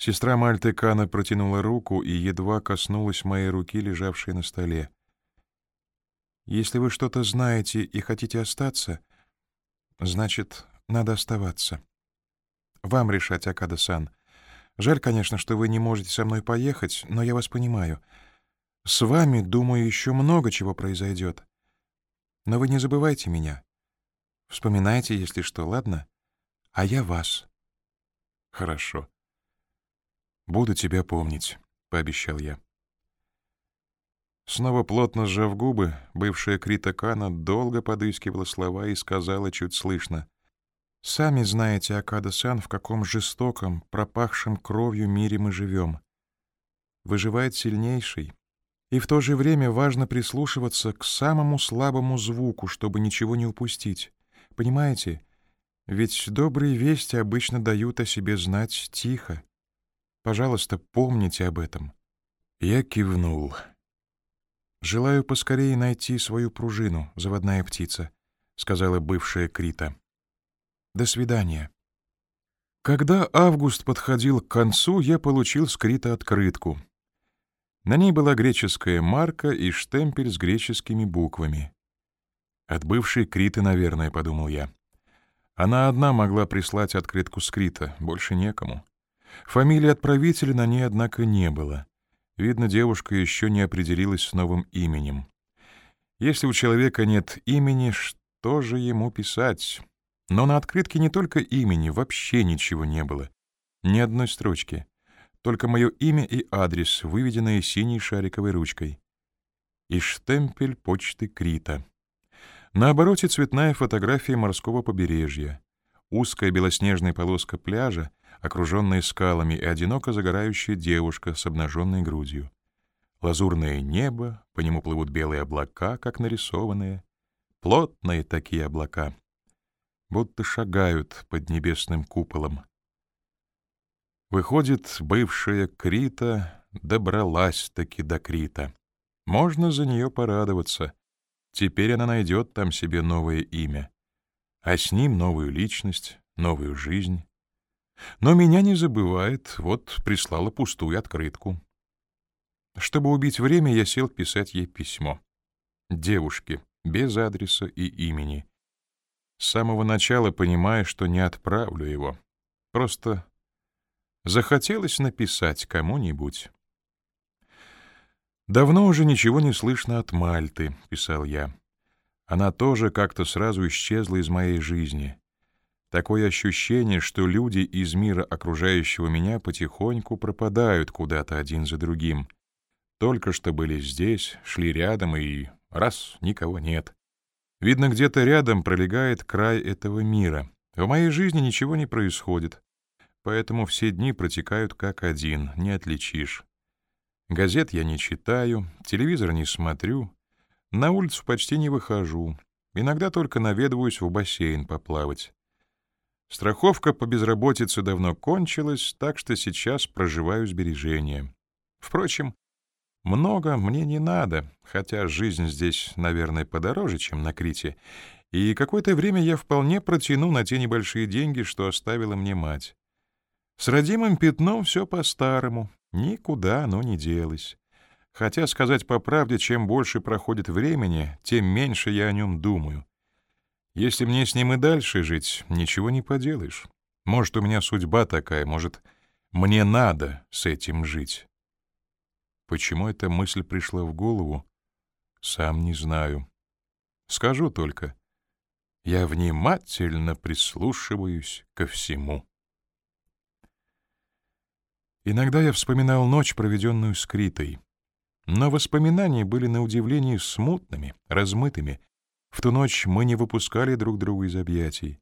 Сестра Мальты Кана протянула руку и едва коснулась моей руки, лежавшей на столе. «Если вы что-то знаете и хотите остаться, значит, надо оставаться. Вам решать, Акада-сан. Жаль, конечно, что вы не можете со мной поехать, но я вас понимаю. С вами, думаю, еще много чего произойдет. Но вы не забывайте меня. Вспоминайте, если что, ладно? А я вас». «Хорошо», «Буду тебя помнить», — пообещал я. Снова плотно сжав губы, бывшая Крита Кана долго подыскивала слова и сказала чуть слышно. «Сами знаете, Акада-сан, в каком жестоком, пропахшем кровью мире мы живем. Выживает сильнейший. И в то же время важно прислушиваться к самому слабому звуку, чтобы ничего не упустить. Понимаете? Ведь добрые вести обычно дают о себе знать тихо. Пожалуйста, помните об этом». Я кивнул. «Желаю поскорее найти свою пружину, заводная птица», — сказала бывшая Крита. «До свидания». Когда август подходил к концу, я получил с Крита открытку. На ней была греческая марка и штемпель с греческими буквами. «От бывшей Криты, наверное», — подумал я. Она одна могла прислать открытку с Крита, больше некому. Фамилии отправителя на ней, однако, не было. Видно, девушка еще не определилась с новым именем. Если у человека нет имени, что же ему писать? Но на открытке не только имени, вообще ничего не было. Ни одной строчки. Только мое имя и адрес, выведенные синей шариковой ручкой. И штемпель почты Крита. На обороте цветная фотография морского побережья. Узкая белоснежная полоска пляжа, окруженная скалами, и одиноко загорающая девушка с обнаженной грудью. Лазурное небо, по нему плывут белые облака, как нарисованные. Плотные такие облака, будто шагают под небесным куполом. Выходит, бывшая Крита добралась-таки до Крита. Можно за нее порадоваться. Теперь она найдет там себе новое имя, а с ним новую личность, новую жизнь. Но меня не забывает, вот прислала пустую открытку. Чтобы убить время, я сел писать ей письмо. Девушке, без адреса и имени. С самого начала понимая, что не отправлю его. Просто захотелось написать кому-нибудь. «Давно уже ничего не слышно от Мальты», — писал я. Она тоже как-то сразу исчезла из моей жизни. Такое ощущение, что люди из мира окружающего меня потихоньку пропадают куда-то один за другим. Только что были здесь, шли рядом, и раз — никого нет. Видно, где-то рядом пролегает край этого мира. В моей жизни ничего не происходит, поэтому все дни протекают как один, не отличишь. Газет я не читаю, телевизор не смотрю, на улицу почти не выхожу, иногда только наведываюсь в бассейн поплавать. Страховка по безработице давно кончилась, так что сейчас проживаю сбережения. Впрочем, много мне не надо, хотя жизнь здесь, наверное, подороже, чем на Крите, и какое-то время я вполне протяну на те небольшие деньги, что оставила мне мать. С родимым пятном все по-старому, никуда оно не делось. Хотя, сказать по правде, чем больше проходит времени, тем меньше я о нем думаю. Если мне с ним и дальше жить, ничего не поделаешь. Может, у меня судьба такая, может, мне надо с этим жить. Почему эта мысль пришла в голову, сам не знаю. Скажу только, я внимательно прислушиваюсь ко всему. Иногда я вспоминал ночь, проведенную с Критой, но воспоминания были на удивление смутными, размытыми, в ту ночь мы не выпускали друг друга из объятий.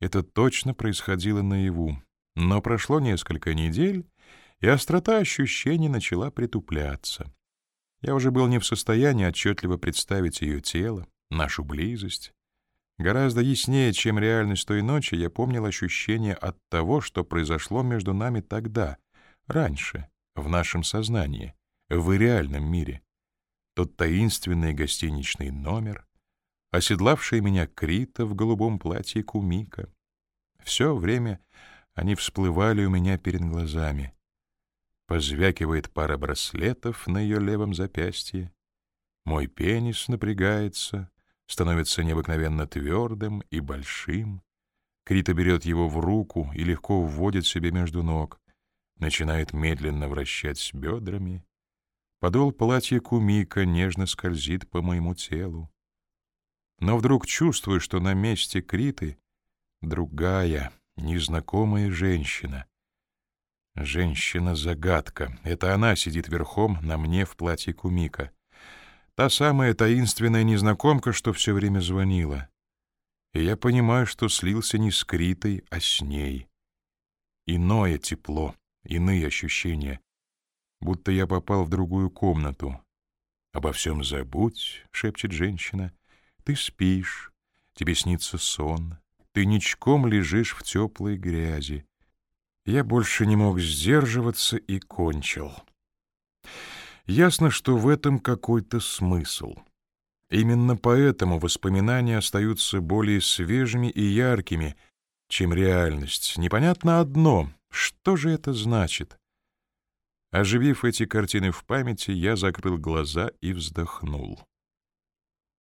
Это точно происходило наяву. Но прошло несколько недель, и острота ощущений начала притупляться. Я уже был не в состоянии отчетливо представить ее тело, нашу близость. Гораздо яснее, чем реальность той ночи, я помнил ощущение от того, что произошло между нами тогда, раньше, в нашем сознании, в реальном мире. Тот таинственный гостиничный номер, оседлавшая меня Крита в голубом платье Кумика. Все время они всплывали у меня перед глазами. Позвякивает пара браслетов на ее левом запястье. Мой пенис напрягается, становится необыкновенно твердым и большим. Крита берет его в руку и легко вводит себе между ног, начинает медленно вращать бедрами. Подол платья кумика нежно скользит по моему телу. Но вдруг чувствую, что на месте Криты другая, незнакомая женщина. Женщина-загадка. Это она сидит верхом на мне в платье кумика. Та самая таинственная незнакомка, что все время звонила и я понимаю, что слился не с Критой, а с ней. Иное тепло, иные ощущения, будто я попал в другую комнату. «Обо всем забудь», — шепчет женщина, — «ты спишь, тебе снится сон, ты ничком лежишь в теплой грязи». Я больше не мог сдерживаться и кончил. Ясно, что в этом какой-то смысл — Именно поэтому воспоминания остаются более свежими и яркими, чем реальность. Непонятно одно — что же это значит? Оживив эти картины в памяти, я закрыл глаза и вздохнул.